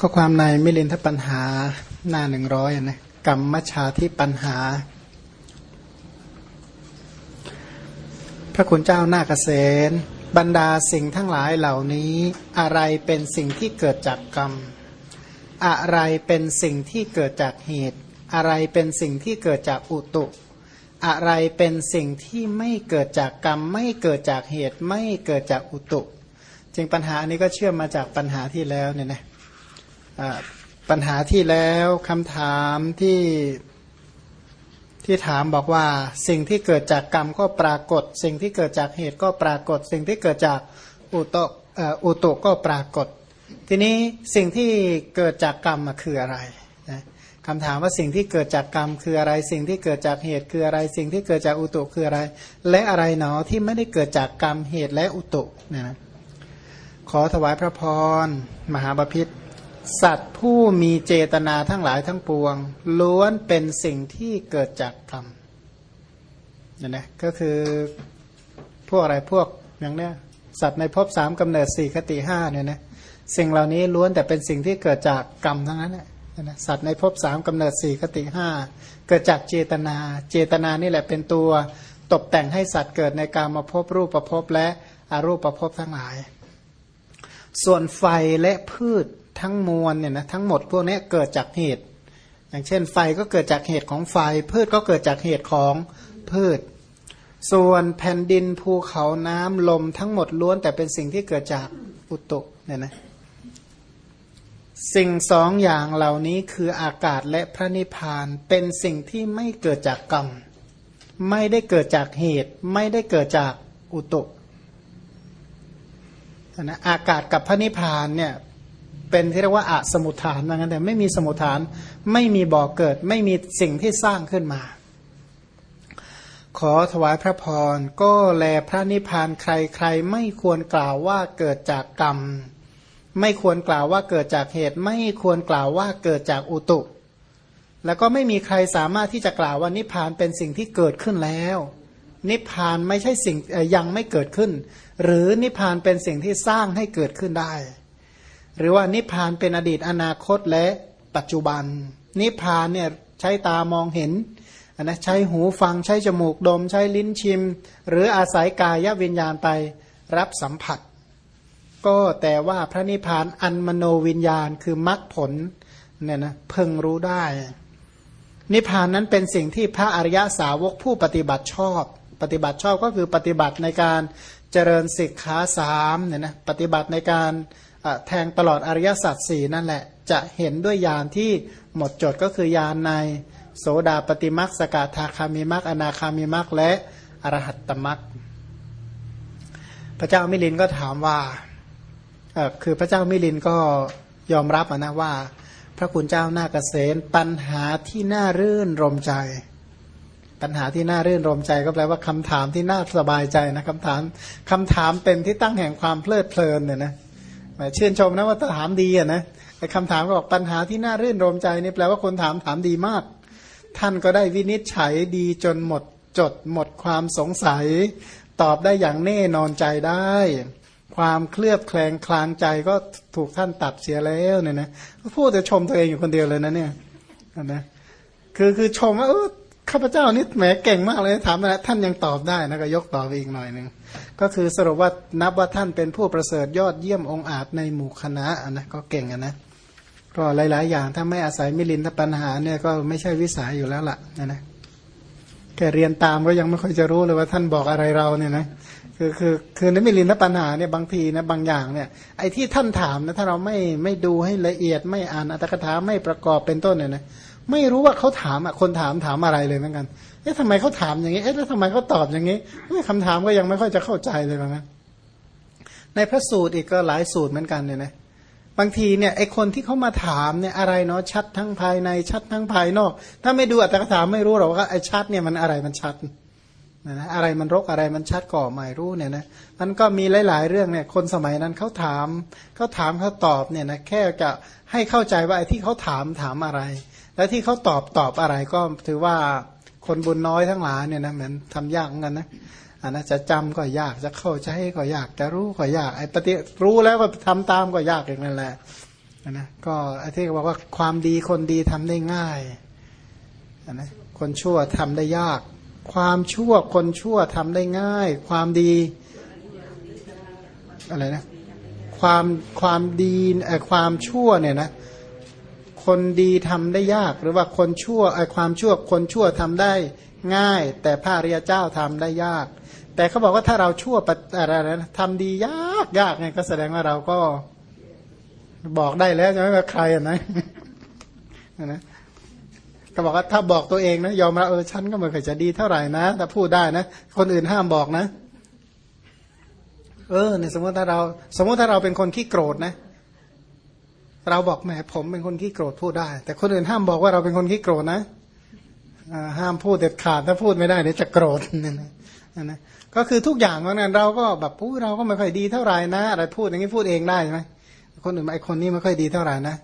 ข้อความในมิลินทปัญหาหน้าหนึ่งร้อยนะกรรมมชาที่ปัญหา พระคุณเจ้าหน้าเกษณบรรดาสิ่งทั้งหลายเหล่านี้ อะไรเป็นสิ่งที่เกิดจากกรรม อะไรเป็นสิ่งที่เกิดจากเหตุ อะไรเป็นสิ่งที่เกิดจากอุตุ อะไรเป็นสิ่งที่ไม่เกิดจากกรรม ไม่เกิดจากเหตุ ไม่เกิดจากอุตุ จึงปัญหานี้ก็เชื่อมมาจากปัญหาที่แล้วเนี่ยนะ ปัญหาที่แล้วคำถามที่ที่ถามบอกว่า สิ่งที่เกิดจากกรรมก็ปรากฏ สิ่งที่เกิดจากเหตุก็ปรากฏ สิ่งที่เกิดจากอุตอุตุก็ปรากฏ ทีนี้สิ่งที่เกิดจากกรรมคืออะไรนะคำถามว่าสิ่งที่เกิดจากกรรมคืออะไร สิ่งที่เกิดจากเหตุคืออะไร สิ่งที่เกิดจากอุตุคืออะไร และอะไรหนอที่ไม่ได้เกิดจากกรรมเหตุและอุตุเนี่ยนะขอถวายพระพรมหาบาพิษ สัตว์ผู้มีเจตนาทั้งหลายทั้งปวง ล้วนเป็นสิ่งที่เกิดจากกรรมเนี่ยนะก็คือพวกอะไรพวกอย่างเนี้ยสัตว์ในภพสามกำเนิดสี่คติห้าเนี่ยนะสิ่งเหล่านี้ล้วนแต่เป็นสิ่งที่เกิดจากกรรมทั้งนั้นแหละนะสัตว์ในภพสามกำเนิดสี่คติห้าเกิดจากเจตนา เจตนานี่แหละเป็นตัวตกแต่งให้สัตว์เกิดในการมาพบรูปประพบและอรูปประพบทั้งหลาย ส่วนไฟและพืช ทั้งมวลเนี่ยนะทั้งหมดพวกนี้เกิดจากเหตุ อย่างเช่น ไฟก็เกิดจากเหตุของไฟ พืชก็เกิดจากเหตุของพืช ส่วนแผ่นดินภูเขาน้ำลมทั้งหมดล้วนแต่เป็นสิ่งที่เกิดจากอุตุเนี่ยนะสิ่งสองอย่างเหล่านี้คืออากาศและพระนิพพานเป็นสิ่งที่ไม่เกิดจากกรรม ไม่ได้เกิดจากเหตุ ไม่ได้เกิดจากอุตุนะอากาศกับพระนิพพานเนี่ย เป็นที่เรียกว่าอะสมุทฐานว่างั้นแต่ไม่มีสมุทฐานไม่มีบ่อกเกิด ไม่มีสิ่งที่สร้างขึ้นมา ขอถวายพระพรก็แลพระนิพพานใครๆ ไม่ควรกล่าวว่าเกิดจากกรรม ไม่ควรกล่าวว่าเกิดจากเหตุ ไม่ควรกล่าวว่าเกิดจากอุตุ แล้วก็ไม่มีใครสามารถที่จะกล่าวว่านิพพานเป็นสิ่งที่เกิดขึ้นแล้วนิพพานไม่ใช่สิ่งยังไม่เกิดขึ้น หรือนิพพานเป็นสิ่งที่สร้างให้เกิดขึ้นได้ หรือว่านิพพานเป็นอดีตอนาคตและปัจจุบัน นิพพานเนี่ยใช้ตามองเห็นนะใช้หูฟังใช้จมูกดม ใช้ลิ้นชิม หรืออาศัยกายวิญญาณไปรับสัมผัส ก็แต่ว่าพระนิพพานอันมโนวิญญาณคือมรรคผลเนี่ยนะเพิ่งรู้ได้ นิพพานนั้นเป็นสิ่งที่พระอริยสาวกผู้ปฏิบัติชอบ ปฏิบัติชอบก็คือปฏิบัติในการเจริญสิกขาสามเนี่ยนะปฏิบัติในการ แทงตลอดอริยสัจสี่นั่นแหละ จะเห็นด้วยญาณที่หมดจดก็คือญาณใน โสดาปฏิมักสกทาคามิมักอนาคามิมักและอรหัตตมักพระเจ้ามิลินก็ถามว่าคือพระเจ้ามิลินก็ยอมรับนะว่า พระคุณเจ้าหน้าเกษณปัญหาที่น่ารื่นรมใจ ปัญหาที่น่ารื่นรมใจก็แปลว่าคำถามที่น่าสบายใจนะคำถามคำถามเป็นที่ตั้งแห่งความเพลิดเพลินเนี่ยนะ ชื่นชมนะว่าถามดีอะนะไอ้คำถามก็บอกปัญหาที่น่ารื่นรมใจนี่แปลว่าคนถามถามดีมาก ท่านก็ได้วินิจฉัยดีจนหมดจดหมดความสงสัย ตอบได้อย่างแน่นอนใจได้ ความเคลือบแคลงคลางใจก็ถูกท่านตัดเสียแล้วเนี่ยนะพูดแต่ชมตัวเองอยู่คนเดียวเลยนะเนี่ยนะคือคือชมว่า ข้าพเจ้านี่แหมเก่งมากเลยถามนะท่านยังตอบได้นะก็ยกตอบอีกหน่อยหนึ่งก็คือสรุปว่านับว่าท่านเป็นผู้ประเสริฐยอดเยี่ยมองอาจในหมู่คณะนะก็เก่งนะก็หลาย ๆ อย่างถ้าไม่อาศัยมิลินทปัญหาเนี่ยก็ไม่ใช่วิสัยอยู่แล้วล่ะนะนะแค่เรียนตามก็ยังไม่ค่อยจะรู้เลยว่าท่านบอกอะไรเราเนี่ยนะคือคือคือในมิลินทปัญหาเนี่ยบางทีนะบางอย่างเนี่ยไอ้ที่ท่านถามนะถ้าเราไม่ไม่ดูให้ละเอียดไม่อ่านอัตถกถาไม่ประกอบเป็นต้นเนี่ยนะ ไม่รู้ว่าเขาถามอะคนถามถามอะไรเลยเหมือนกัน เอ๊ะทำไมเขาถามอย่างนี้ เอ๊ะแล้วทำไมเขาตอบอย่างนี้คำถามก็ยังไม่ค่อยจะเข้าใจเลยเหมือนกันในพระสูตรอีกก็หลายสูตรเหมือนกันเนี่ยนะบางทีเนี่ยไอคนที่เขามาถามเนี่ยอะไรเนาะชัดทั้งภายในชัดทั้งภายนอก ถ้าไม่ดูอัตถกถาไม่รู้หรอกว่าไอชัดเนี่ยมันอะไรมันชัดนะนะอะไรมันรกอะไรมันชัดก่อไม่รู้เนี่ยนะมันก็มีหลาย ๆ เรื่องเนี่ยคนสมัยนั้นเขาถามเขาถามเขาตอบเนี่ยนะแค่จะให้เข้าใจว่าไอ้ที่เขาถามถามอะไร แล้วที่เขาตอบตอบอะไรก็ถือว่าคนบุญน้อยทั้งหลายเนี่ยนะเหมือนทำยากเหมือนกันนะอันนะจะจำก็ยากจะเข้าใจก็ยากจะรู้ก็ยากไอ้ปฏิรู้แล้วก็ทำตามก็ยากอย่างนั้นแหละนะก็ไอ้ที่บอกว่าความดีคนดีทำได้ง่ายนะคนชั่วทำได้ยาก ความชั่วคนชั่วทำได้ง่าย ความดีอะไรนะความความดีไอ้ความชั่วเนี่ยนะ คนดีทำได้ยาก หรือว่าคนชั่วไอความชั่วคนชั่วทำได้ง่าย แต่พระอริยเจ้าทำได้ยาก แต่เขาบอกว่าถ้าเราชั่วอะไรนะทำดียากยากไงก็แสดงว่าเราก็บอกได้แล้วใช่ไหมว่าใครอะนะนะก็บอกว่าถ้าบอกตัวเองนะยอมรับเออฉันก็ไม่เคยจะดีเท่าไหร่นะแต่พูดได้นะ คนอื่นห้ามบอกนะ เออเนี่ยสมมติถ้าเรา สมมติถ้าเราเป็นคนขี้โกรธนะเเราบอกแหมผมเป็นคนขี้โกรธพูดได้ แต่คนอื่นห้ามบอกว่าเราเป็นคนขี้โกรธนะห้ามพูดเด็ดขาดถ้าพูดไม่ได้เดี๋ยวจะโกรธนี่นะนะก็คือทุกอย่างว่านั้นเราก็แบบอู้เราก็ไม่ค่อยดีเท่าไหร่นะ อะไรพูดอย่างนี้พูดเองได้ใช่ไหมคนอื่นไอ้คนนี้ไม่ค่อยดีเท่าไหร่นะ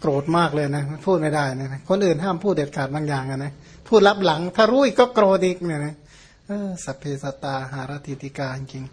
โกรธมากเลยนะพูดไม่ได้นะคนอื่นห้ามพูดเด็ดขาดบางอย่างนะพูดรับหลัง ถ้ารู้อีกก็โกรธอีกเนี่ยนะสัพเพสตาหารติติกาจริง